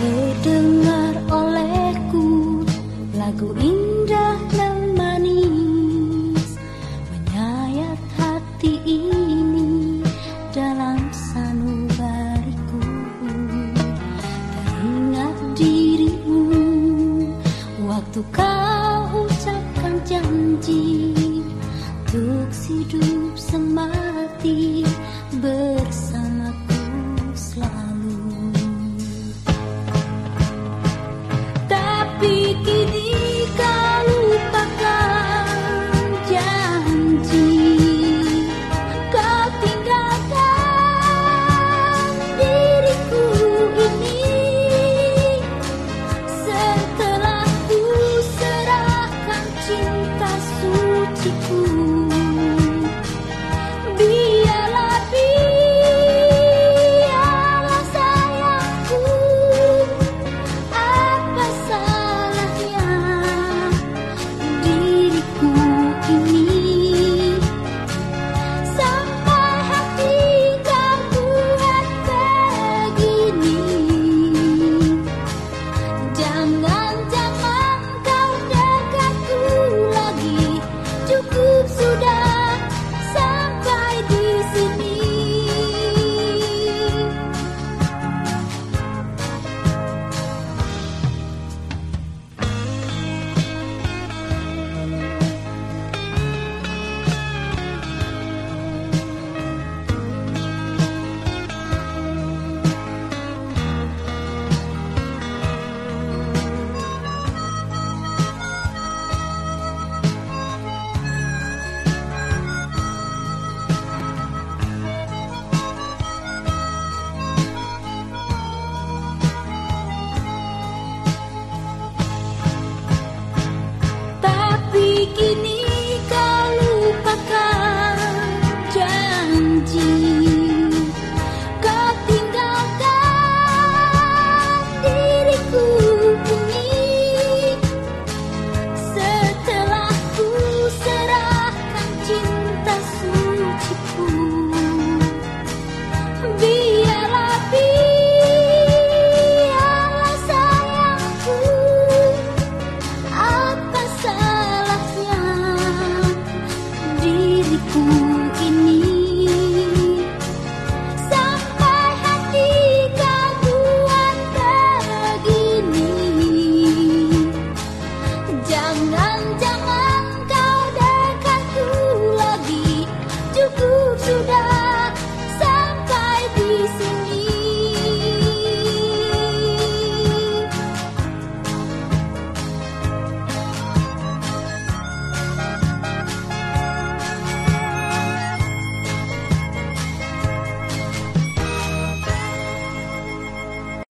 Terdengar olehku lagu indah dan manis Menyayat hati ini dalam sanubariku. Teringat dirimu waktu kau ucapkan janji Untuk hidup semata